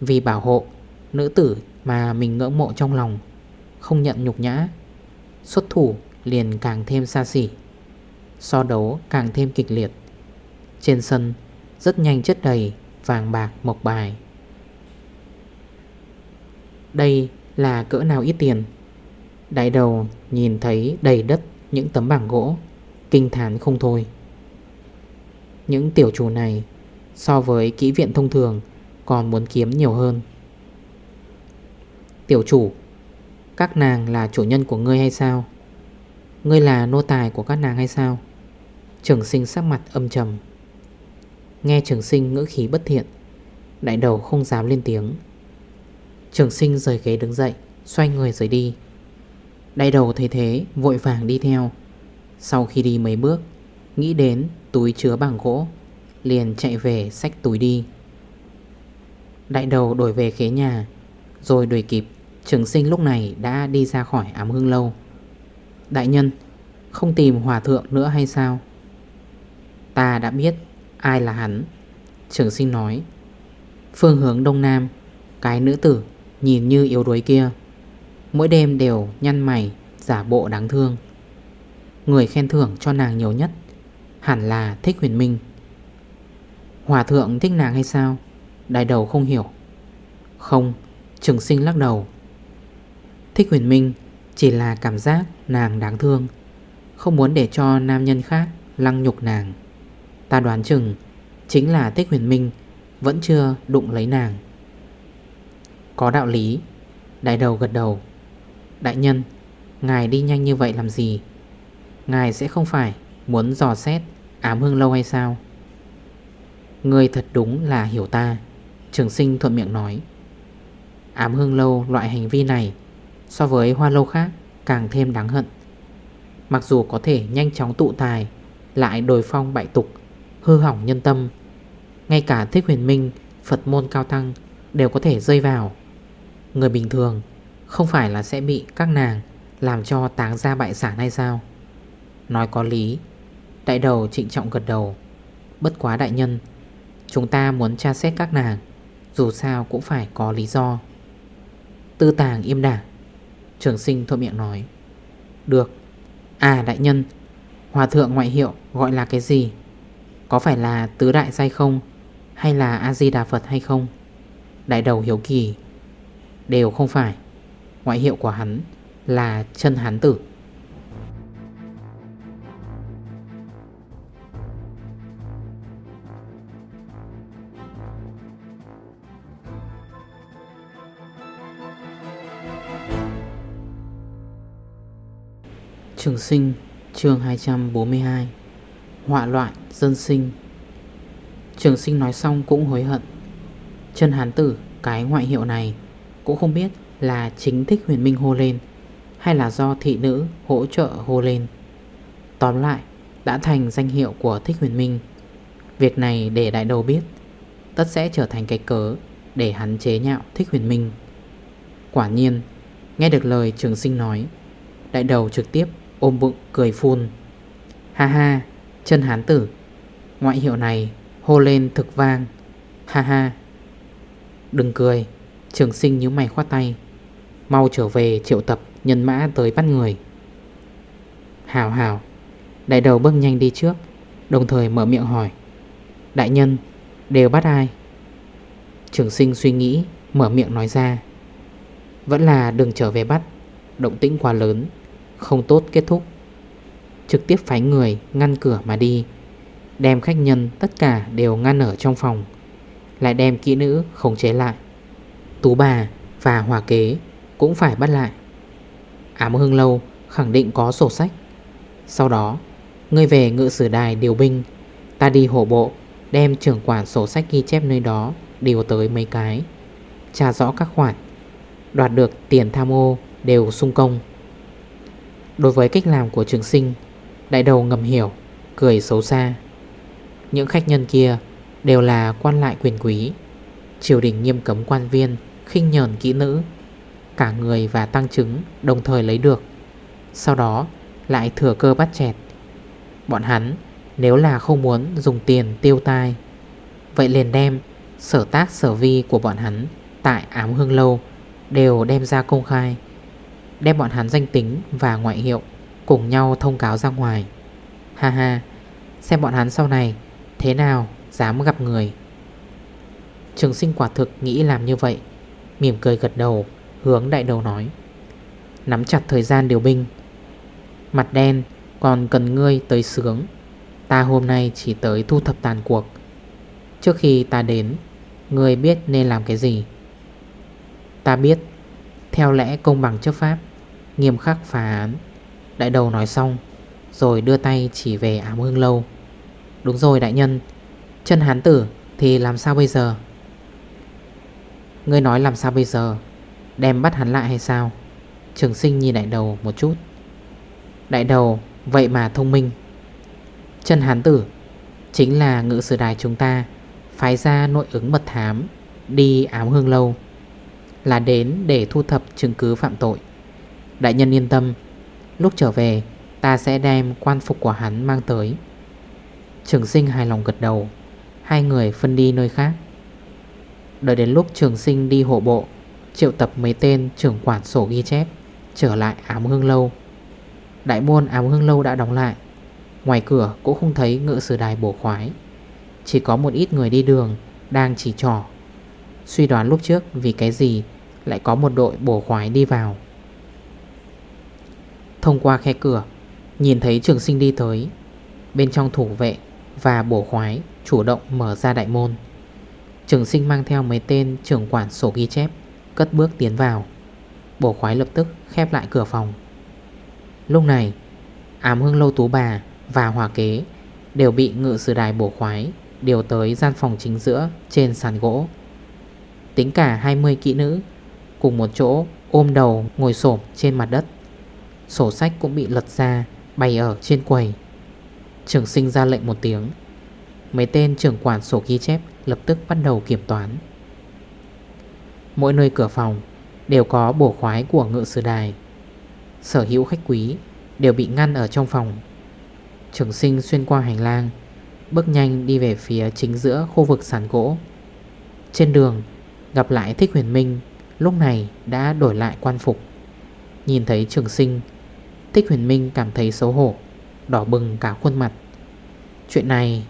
A: Vì bảo hộ, Nữ tử mà mình ngưỡng mộ trong lòng, Không nhận nhục nhã, Xuất thủ liền càng thêm xa xỉ, So đấu càng thêm kịch liệt. Trên sân, Rất nhanh chất đầy Vàng bạc mộc bài. Đây là cỡ nào ít tiền? Đại đầu nhìn thấy đầy đất Những tấm bảng gỗ, Kinh thán không thôi. Những tiểu chủ này So với kỹ viện thông thường Còn muốn kiếm nhiều hơn. Tiểu chủ, Các nàng là chủ nhân của ngươi hay sao? Ngươi là nô tài của các nàng hay sao? Trường sinh sắc mặt âm trầm. Nghe trường sinh ngữ khí bất thiện, Đại đầu không dám lên tiếng. Trường sinh rời ghế đứng dậy, Xoay người rời đi. Đại đầu thấy thế, vội vàng đi theo. Sau khi đi mấy bước, Nghĩ đến túi chứa bằng gỗ, Liền chạy về xách túi đi. Đại đầu đổi về khế nhà, Rồi đuổi kịp. Trường sinh lúc này đã đi ra khỏi ám hương lâu. Đại nhân, Không tìm hòa thượng nữa hay sao? Ta đã biết Ai là hắn. Trường sinh nói, Phương hướng đông nam, Cái nữ tử nhìn như yếu đuối kia. Mỗi đêm đều nhăn mày, Giả bộ đáng thương. Người khen thưởng cho nàng nhiều nhất Hẳn là thích huyền minh. Hòa thượng thích nàng hay sao? Đại đầu không hiểu. Không, Trường sinh lắc đầu. Thích huyền minh Chỉ là cảm giác nàng đáng thương, Không muốn để cho nam nhân khác Lăng nhục nàng. Ta đoán chừng Chính là thích huyền minh Vẫn chưa đụng lấy nàng. Có đạo lý. Đại đầu gật đầu. Đại nhân, Ngài đi nhanh như vậy làm gì? Ngài sẽ không phải muốn dò xét Ám hương lâu hay sao? Người thật đúng là hiểu ta, Trường sinh thuận miệng nói. Ám hương lâu loại hành vi này So với hoa lâu khác càng thêm đáng hận. Mặc dù có thể nhanh chóng tụ tài, Lại đổi phong bại tục, Hư hỏng nhân tâm, Ngay cả thích huyền minh, Phật môn cao tăng Đều có thể rơi vào Người bình thường Không phải là sẽ bị các nàng Làm cho táng ra bại sản hay sao? Nói có lý, Đại đầu trịnh trọng gật đầu. Bất quá đại nhân, Chúng ta muốn tra xét các nàng, Dù sao cũng phải có lý do. Tư tàng im đảng. Trường sinh thôi miệng nói. Được. À đại nhân, Hòa thượng ngoại hiệu gọi là cái gì? Có phải là tứ đại giai không? Hay là A-di-đà Phật hay không? Đại đầu hiếu kỳ. Đều không phải. Ngoại hiệu của hắn là chân hán tử. Trường sinh, chương 242 Họa loạn, dân sinh. Trường sinh nói xong cũng hối hận. Chân hán tử, cái ngoại hiệu này cũng không biết là chính thích huyền minh hô lên, Hay là do thị nữ hỗ trợ hô lên. Tóm lại, đã thành danh hiệu của thích huyền minh. Việc này để đại đầu biết, Tất sẽ trở thành cái cớ Để hắn chế nhạo thích huyền minh. Quả nhiên, Nghe được lời trường sinh nói, Đại đầu trực tiếp ôm bụng cười phun. Ha ha, Chân hán tử, Ngoại hiệu này hô lên thực vang. Ha ha. Đừng cười. Trường sinh nhíu mày khoát tay. Mau trở về triệu tập nhân mã tới bắt người. Hào hào. Đại đầu bước nhanh đi trước, Đồng thời mở miệng hỏi. Đại nhân, đều bắt ai? Trường sinh suy nghĩ, Mở miệng nói ra. Vẫn là đừng trở về bắt. Động tĩnh quá lớn, Không tốt kết thúc. Trực tiếp phái người ngăn cửa mà đi. Đem khách nhân tất cả đều ngăn ở trong phòng. Lại đem kỹ nữ khống chế lại. Tú bà và hòa kế cũng phải bắt lại. Ám hương lâu khẳng định có sổ sách. Sau đó Ngươi về ngự sử đài điều binh, Ta đi hổ bộ, Đem trưởng quản sổ sách ghi chép nơi đó Điều tới mấy cái, tra rõ các khoản, Đoạt được tiền tham ô đều sung công. Đối với cách làm của trường sinh, Đại đầu ngầm hiểu, Cười xấu xa. Những khách nhân kia đều là quan lại quyền quý, Triều đình nghiêm cấm quan viên khinh nhờn kỹ nữ, Cả người và tăng chứng đồng thời lấy được. Sau đó, lại thừa cơ bắt chẹt. Bọn hắn, nếu là không muốn dùng tiền tiêu tai, Vậy liền đem sở tác sở vi của bọn hắn Tại ám hương lâu đều đem ra công khai, Đem bọn hắn danh tính và ngoại hiệu Cùng nhau thông cáo ra ngoài. Ha ha, Xem bọn hắn sau này Thế nào dám gặp người. Trường sinh quả thực nghĩ làm như vậy. Mỉm cười gật đầu, Hướng đại đầu nói. Nắm chặt thời gian điều binh. Mặt đen, còn cần ngươi tới sướng. Ta hôm nay chỉ tới thu thập tàn cuộc. Trước khi ta đến, Ngươi biết nên làm cái gì? Ta biết. Theo lẽ công bằng chấp pháp, Nghiêm khắc phá án. Đại đầu nói xong, Rồi đưa tay chỉ về ám hương lâu. Đúng rồi đại nhân, Chân hán tử thì làm sao bây giờ? Ngươi nói làm sao bây giờ? Đem bắt hắn lại hay sao? Trường sinh nhìn đại đầu một chút. Đại đầu, vậy mà thông minh. Chân hán tử, Chính là ngự sử đài chúng ta, Phái ra nội ứng mật thám, Đi ám hương lâu, Là đến để thu thập chứng cứ phạm tội. Đại nhân yên tâm, Lúc trở về, Ta sẽ đem quan phục của hắn mang tới. Trường sinh hài lòng gật đầu, Hai người phân đi nơi khác. Đợi đến lúc trường sinh đi hộ bộ, Triệu tập mấy tên trưởng quản sổ ghi chép, Trở lại ám hương lâu. Đại môn ám hương lâu đã đóng lại. Ngoài cửa cũng không thấy ngựa sử đài bổ khoái. Chỉ có một ít người đi đường Đang chỉ trò. Suy đoán lúc trước vì cái gì Lại có một đội bổ khoái đi vào. Thông qua khe cửa, Nhìn thấy trường sinh đi tới. Bên trong thủ vệ và bổ khoái Chủ động mở ra đại môn. Trường sinh mang theo mấy tên trưởng quản sổ ghi chép, Cất bước tiến vào. Bổ khoái lập tức khép lại cửa phòng. Lúc này, Ám hương lâu tú bà và hòa kế Đều bị ngự sử đài bổ khoái Điều tới gian phòng chính giữa Trên sàn gỗ. Tính cả 20 kỹ nữ Cùng một chỗ ôm đầu ngồi sổm trên mặt đất. Sổ sách cũng bị lật ra, Bày ở trên quầy. Trường sinh ra lệnh một tiếng. Mấy tên trưởng quản sổ ghi chép Lập tức bắt đầu kiểm toán. Mỗi nơi cửa phòng Đều có bổ khoái của ngự sử đài. Sở hữu khách quý Đều bị ngăn ở trong phòng. Trường sinh xuyên qua hành lang, Bước nhanh đi về phía chính giữa khu vực sàn gỗ. Trên đường, Gặp lại Thích Huyền Minh, Lúc này đã đổi lại quan phục. Nhìn thấy trường sinh, Thích Huyền Minh cảm thấy xấu hổ, Đỏ bừng cả khuôn mặt. Chuyện này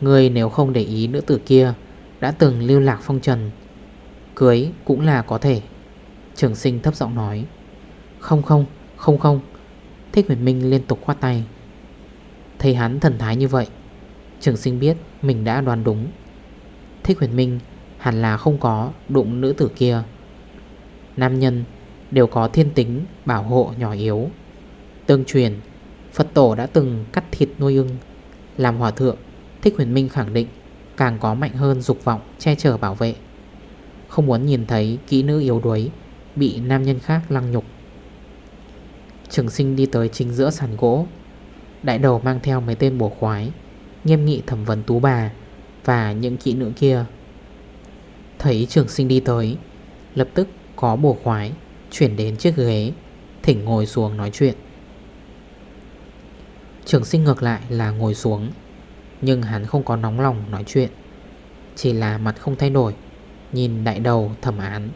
A: Người nếu không để ý nữ tử kia Đã từng lưu lạc phong trần Cưới cũng là có thể. Trường sinh thấp giọng nói. Không không, không không. Thích Huyền Minh liên tục khoát tay. Thấy hắn thần thái như vậy Trường sinh biết mình đã đoán đúng. Thích Huyền Minh hẳn là không có đụng nữ tử kia. Nam nhân đều có thiên tính bảo hộ nhỏ yếu. Tương truyền Phật tổ đã từng cắt thịt nuôi ưng Làm hòa thượng. Thích huyền minh khẳng định Càng có mạnh hơn dục vọng che chở bảo vệ. Không muốn nhìn thấy kỹ nữ yếu đuối Bị nam nhân khác lăng nhục. Trường sinh đi tới chính giữa sàn gỗ, Đại đầu mang theo mấy tên bổ khoái, Nghiêm nghị thẩm vấn tú bà Và những kỹ nữ kia. Thấy trường sinh đi tới, Lập tức có bổ khoái Chuyển đến chiếc ghế, Thỉnh ngồi xuống nói chuyện. Trường sinh ngược lại là ngồi xuống. Nhưng hắn không có nóng lòng nói chuyện. Chỉ là mặt không thay đổi, Nhìn đại đầu thẩm án.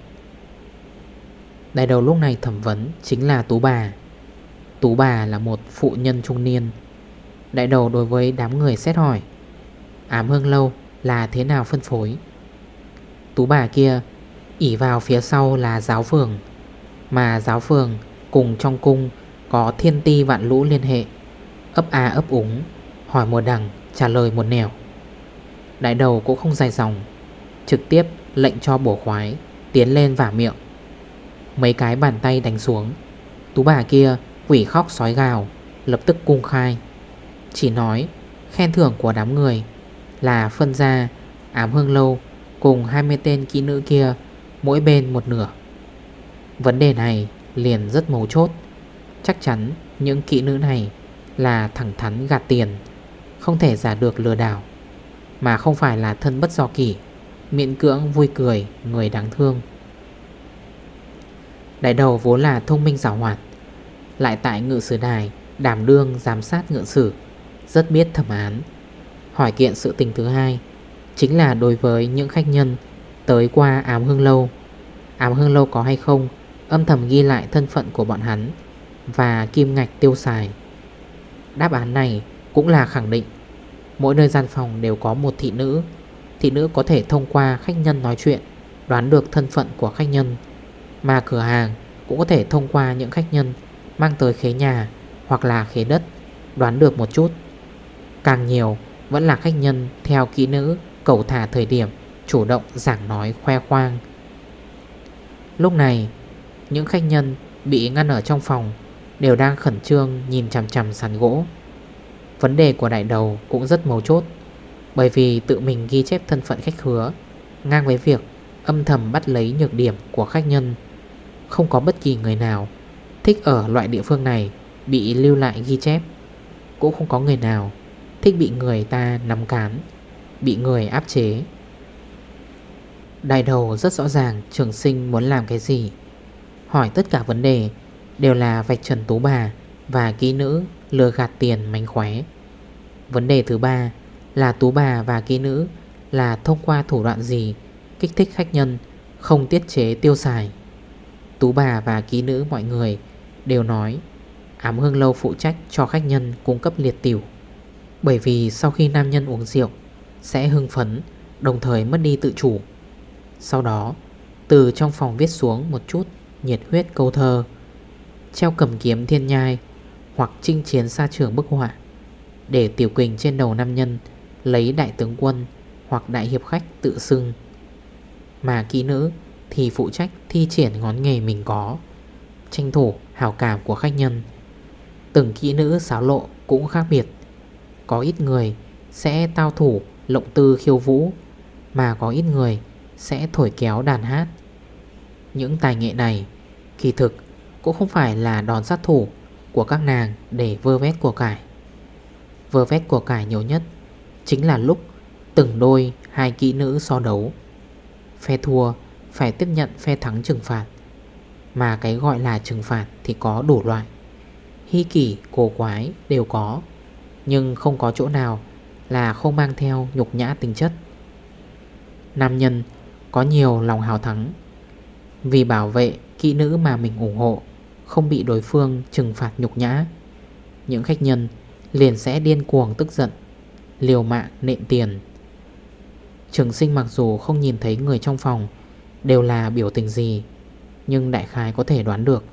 A: Đại đầu lúc này thẩm vấn Chính là Tú Bà. Tú Bà là một phụ nhân trung niên. Đại đầu đối với đám người xét hỏi, Ám hương lâu là thế nào phân phối? Tú bà kia ỉ vào phía sau là giáo phường, Mà giáo phường cùng trong cung có thiên ti vạn lũ liên hệ, Ấp a ấp úng, Hỏi mùa đằng trả lời một nẻo. Đại đầu cũng không dài dòng, Trực tiếp lệnh cho bổ khoái Tiến lên vả miệng. Mấy cái bàn tay đánh xuống, Tú bà kia quỷ khóc sói gào, Lập tức cung khai. Chỉ nói, khen thưởng của đám người Là phân ra ám hương lâu Cùng 20 tên kỹ nữ kia Mỗi bên một nửa. Vấn đề này liền rất mấu chốt. Chắc chắn những kỹ nữ này Là thẳng thắn gạt tiền. Không thể giả được lừa đảo, Mà không phải là thân bất do kỷ, Miễn cưỡng vui cười, Người đáng thương. Đại đầu vốn là thông minh giảo hoạt, Lại tại ngự sử đài, Đảm đương giám sát ngự sử, Rất biết thẩm án. Hỏi kiện sự tình thứ hai, Chính là đối với những khách nhân Tới qua ám hương lâu, Ám hương lâu có hay không, Âm thầm ghi lại thân phận của bọn hắn Và kim ngạch tiêu xài. Đáp án này cũng là khẳng định Mỗi nơi gian phòng đều có một thị nữ. Thị nữ có thể thông qua khách nhân nói chuyện, Đoán được thân phận của khách nhân. Mà cửa hàng cũng có thể thông qua những khách nhân Mang tới khế nhà hoặc là khế đất, Đoán được một chút. Càng nhiều, vẫn là khách nhân theo kỹ nữ Cầu thả thời điểm, Chủ động giảng nói khoe khoang. Lúc này, Những khách nhân bị ngăn ở trong phòng Đều đang khẩn trương nhìn chằm chằm sàn gỗ. Vấn đề của đại đầu cũng rất mấu chốt, Bởi vì tự mình ghi chép thân phận khách hứa, Ngang với việc âm thầm bắt lấy nhược điểm của khách nhân. Không có bất kỳ người nào Thích ở loại địa phương này Bị lưu lại ghi chép. Cũng không có người nào Thích bị người ta nắm cán, Bị người áp chế. Đại đầu rất rõ ràng trường sinh muốn làm cái gì. Hỏi tất cả vấn đề Đều là vạch trần tú bà Và kỹ nữ lừa gạt tiền mánh khóe. Vấn đề thứ ba Là tú bà và kỹ nữ Là thông qua thủ đoạn gì Kích thích khách nhân, Không tiết chế tiêu xài? Tú bà và kỹ nữ mọi người Đều nói, Ám hương lâu phụ trách cho khách nhân cung cấp liệt tiểu. Bởi vì sau khi nam nhân uống rượu, sẽ hưng phấn, Đồng thời mất đi tự chủ. Sau đó, từ trong phòng viết xuống một chút nhiệt huyết câu thơ, Treo cầm kiếm thiên nhai Hoặc chinh chiến xa trường bức họa. Để tiểu quỳnh trên đầu nam nhân Lấy đại tướng quân Hoặc đại hiệp khách tự xưng. Mà kỹ nữ Thì phụ trách thi triển ngón nghề mình có, Tranh thủ hào cảm của khách nhân. Từng kỹ nữ xáo lộ cũng khác biệt. Có ít người sẽ tao thủ lộng tư khiêu vũ, Mà có ít người sẽ thổi kéo đàn hát. Những tài nghệ này kỳ thực cũng không phải là đòn sát thủ của các nàng để vơ vét của cải. Vơ vét của cải nhiều nhất Chính là lúc từng đôi hai kỹ nữ so đấu. Phe thua phải tiếp nhận phe thắng trừng phạt Mà cái gọi là trừng phạt thì có đủ loại. Hy kỷ, cổ quái đều có Nhưng không có chỗ nào là không mang theo nhục nhã tính chất. Nam nhân có nhiều lòng hào thắng Vì bảo vệ kỹ nữ mà mình ủng hộ Không bị đối phương trừng phạt nhục nhã. Những khách nhân liền sẽ điên cuồng tức giận, Liều mạng, nện tiền. Trường sinh mặc dù không nhìn thấy người trong phòng, Đều là biểu tình gì, Nhưng đại khái có thể đoán được.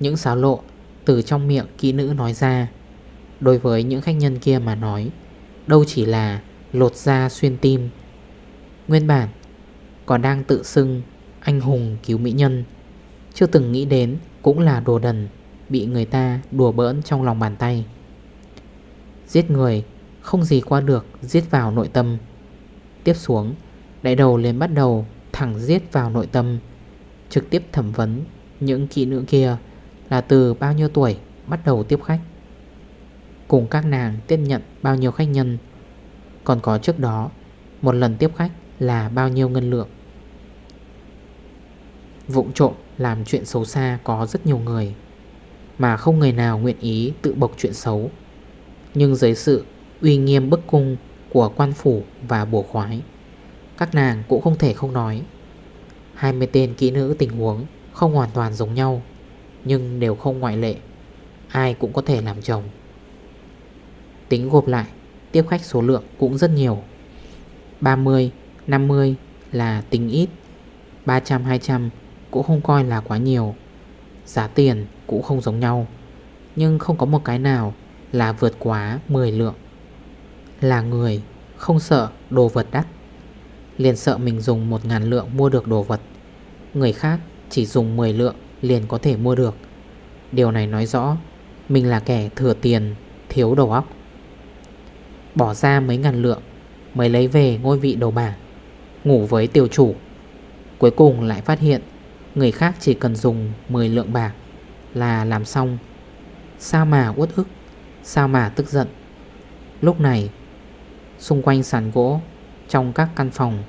A: Những xáo lộ từ trong miệng kỹ nữ nói ra, Đối với những khách nhân kia mà nói, Đâu chỉ là lột da xuyên tim. Nguyên bản, Còn đang tự xưng Anh hùng cứu mỹ nhân, Chưa từng nghĩ đến cũng là đồ đần Bị người ta đùa bỡn trong lòng bàn tay. Giết người, Không gì qua được, giết vào nội tâm. Tiếp xuống, Đại đầu liền bắt đầu thẳng giết vào nội tâm. Trực tiếp thẩm vấn Những kỹ nữ kia Là từ bao nhiêu tuổi, bắt đầu tiếp khách. Cùng các nàng tiếp nhận bao nhiêu khách nhân. Còn có trước đó, Một lần tiếp khách là bao nhiêu ngân lượng. Vụng trộm làm chuyện xấu xa có rất nhiều người, Mà không người nào nguyện ý tự bộc chuyện xấu. Nhưng dưới sự uy nghiêm bức cung của quan phủ và bổ khoái Các nàng cũng không thể không nói. 20 tên kỹ nữ tình huống không hoàn toàn giống nhau Nhưng đều không ngoại lệ Ai cũng có thể làm chồng. Tính gộp lại Tiếp khách số lượng cũng rất nhiều. 30, 50 là tính ít 300, 200 cũng không coi là quá nhiều. Giá tiền cũng không giống nhau Nhưng không có một cái nào là vượt quá 10 lượng. Là người không sợ đồ vật đắt, Liền sợ mình dùng 1.000 lượng mua được đồ vật. Người khác chỉ dùng 10 lượng liền có thể mua được. Điều này nói rõ Mình là kẻ thừa tiền, Thiếu đầu óc. Bỏ ra mấy ngàn lượng Mới lấy về ngôi vị đầu bảng Ngủ với tiểu chủ. Cuối cùng lại phát hiện Người khác chỉ cần dùng 10 lượng bạc Là làm xong. Sao mà uất ức? Sao mà tức giận? Lúc này, Xung quanh sàn gỗ, Trong các căn phòng,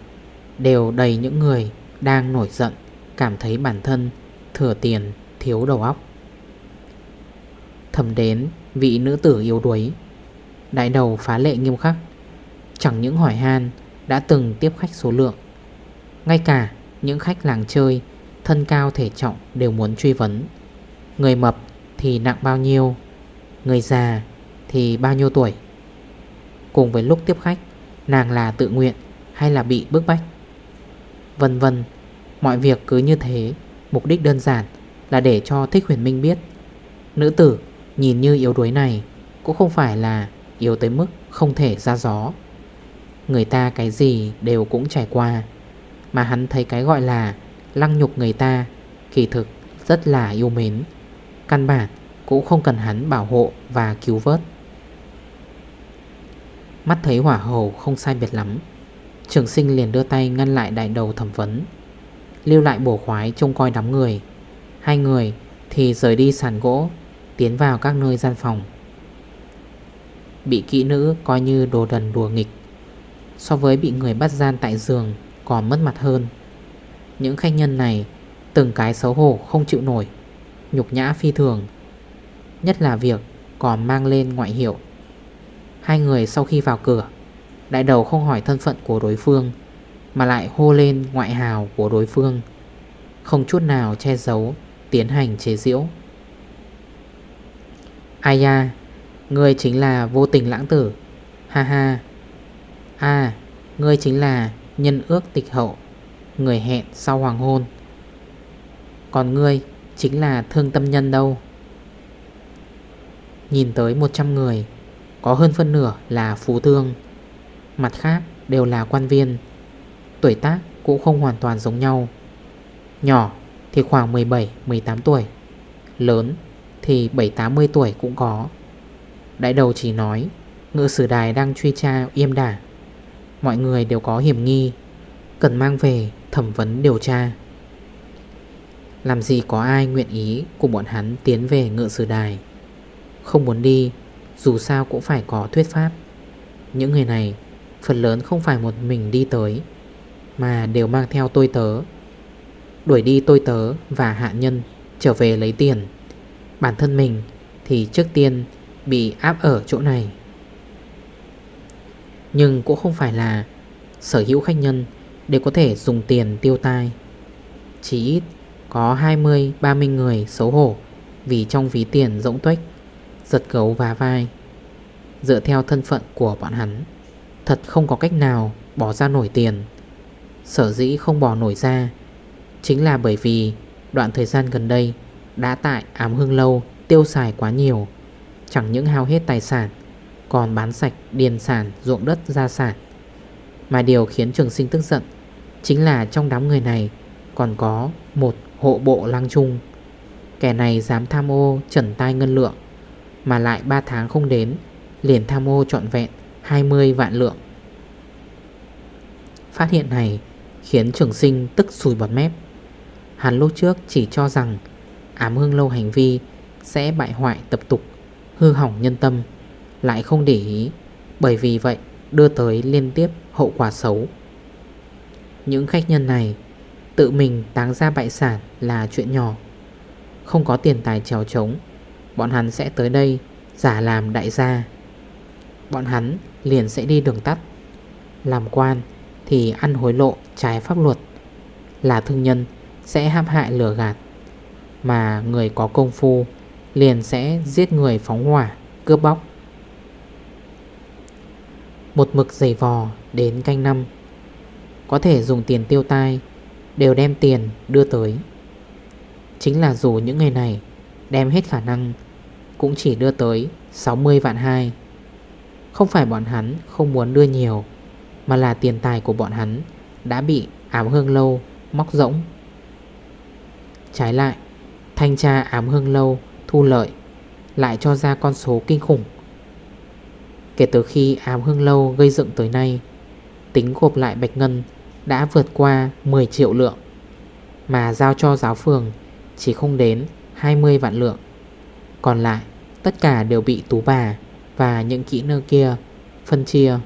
A: Đều đầy những người đang nổi giận, Cảm thấy bản thân thừa tiền, thiếu đầu óc. Thầm đến vị nữ tử yếu đuối, Đại đầu phá lệ nghiêm khắc. Chẳng những hỏi han, Đã từng tiếp khách số lượng. Ngay cả những khách làng chơi, Thân cao thể trọng đều muốn truy vấn. Người mập thì nặng bao nhiêu Người già thì bao nhiêu tuổi? Cùng với lúc tiếp khách, Nàng là tự nguyện hay là bị bức bách? Vân vân, Mọi việc cứ như thế, Mục đích đơn giản là để cho Thích Huyền Minh biết. Nữ tử nhìn như yếu đuối này Cũng không phải là yếu tới mức không thể ra gió. Người ta cái gì đều cũng trải qua, Mà hắn thấy cái gọi là lăng nhục người ta, Kỳ thực rất là yêu mến. Căn bản cũng không cần hắn bảo hộ và cứu vớt. Mắt thấy hỏa hầu không sai biệt lắm, Trường sinh liền đưa tay ngăn lại đại đầu thẩm vấn, Lưu lại bổ khoái trông coi đám người. Hai người thì rời đi sàn gỗ, Tiến vào các nơi gian phòng. Bị kỹ nữ coi như đồ đần đùa nghịch, So với bị người bắt gian tại giường Còn mất mặt hơn. Những khách nhân này Từng cái xấu hổ không chịu nổi, Nhục nhã phi thường. Nhất là việc còn mang lên ngoại hiệu. Hai người sau khi vào cửa, Đại đầu không hỏi thân phận của đối phương, Mà lại hô lên ngoại hào của đối phương, Không chút nào che giấu Tiến hành chế diễu Ai da, Ngươi chính là vô tình lãng tử. Ha ha. À Ngươi chính là nhân ước tịch hậu, Người hẹn sau hoàng hôn. Còn ngươi Chính là thương tâm nhân đâu? Nhìn tới 100 người, Có hơn phân nửa là phú thương. Mặt khác đều là quan viên, Tuổi tác cũng không hoàn toàn giống nhau. Nhỏ thì khoảng 17-18 tuổi, Lớn thì 7-80 tuổi cũng có. Đại đầu chỉ nói, Ngự sử đài đang truy tra yêm đả. Mọi người đều có hiểm nghi, Cần mang về thẩm vấn điều tra. Làm gì có ai nguyện ý Của bọn hắn tiến về ngự sử đài. Không muốn đi, Dù sao cũng phải có thuyết pháp. Những người này, Phần lớn không phải một mình đi tới, Mà đều mang theo tôi tớ. Đuổi đi tôi tớ và hạ nhân Trở về lấy tiền. Bản thân mình thì trước tiên Bị áp ở chỗ này. Nhưng cũng không phải là Sở hữu khách nhân Đều có thể dùng tiền tiêu tai. Chỉ ít có 20-30 người xấu hổ Vì trong ví tiền rỗng tuếch. Giật gấu và vai. Dựa theo thân phận của bọn hắn, Thật không có cách nào bỏ ra nổi tiền. Sở dĩ không bỏ nổi ra, Chính là bởi vì đoạn thời gian gần đây Đã tại ám hương lâu tiêu xài quá nhiều. Chẳng những hao hết tài sản, Còn bán sạch điền sản, ruộng đất, gia sản. Mà điều khiến trường sinh tức giận Chính là trong đám người này Còn có một hộ bộ lang trung. Kẻ này dám tham ô trần tai ngân lượng. Mà lại 3 tháng không đến, Liền tham ô trọn vẹn 20 vạn lượng. Phát hiện này Khiến trường sinh tức sùi bọt mép. Hắn lúc trước chỉ cho rằng Ám hương lâu hành vi Sẽ bại hoại tập tục, Hư hỏng nhân tâm, Lại không để ý, Bởi vì vậy đưa tới liên tiếp hậu quả xấu. Những khách nhân này Tự mình táng ra bại sản là chuyện nhỏ, Không có tiền tài trèo trống. Bọn hắn sẽ tới đây Giả làm đại gia. Bọn hắn liền sẽ đi đường tắt. Làm quan thì ăn hối lộ trái pháp luật Là thương nhân sẽ hãm hại lừa gạt Mà người có công phu liền sẽ giết người phóng hỏa, cướp bóc. Một mực giày vò đến canh năm Có thể dùng tiền tiêu tai Đều đem tiền đưa tới. Chính là dù những ngày này Đem hết khả năng, Cũng chỉ đưa tới 60 vạn 2 Không phải bọn hắn không muốn đưa nhiều, Mà là tiền tài của bọn hắn Đã bị ám hương lâu Móc rỗng. Trái lại, Thanh tra ám hương lâu thu lợi Lại cho ra con số kinh khủng. Kể từ khi ám hương lâu gây dựng tới nay, Tính gộp lại Bạch Ngân Đã vượt qua 10 triệu lượng, Mà giao cho giáo phường Chỉ không đến 20 vạn lượng. Còn lại, Tất cả đều bị tú bà Và những kỹ nơ kia Phân chia.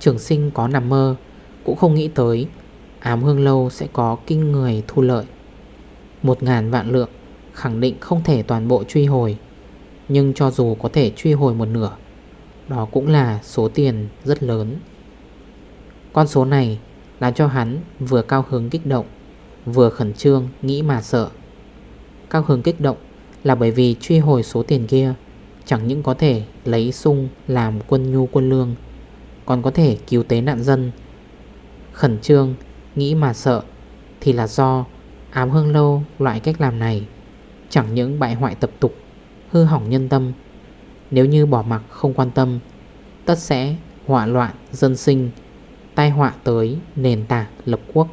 A: Trường sinh có nằm mơ, Cũng không nghĩ tới Ám hương lâu sẽ có kinh người thu lợi. Một ngàn vạn lượng Khẳng định không thể toàn bộ truy hồi, Nhưng cho dù có thể truy hồi một nửa, Đó cũng là số tiền rất lớn. Con số này làm cho hắn vừa cao hứng kích động Vừa khẩn trương, nghĩ mà sợ. Cao hứng kích động là bởi vì truy hồi số tiền kia, Chẳng những có thể lấy sung làm quân nhu quân lương, Còn có thể cứu tế nạn dân. Khẩn trương, Nghĩ mà sợ Thì là do ám hương lâu loại cách làm này Chẳng những bại hoại tập tục, Hư hỏng nhân tâm. Nếu như bỏ mặc không quan tâm, Tất sẽ họa loạn dân sinh, Tai họa tới nền tảng lập quốc.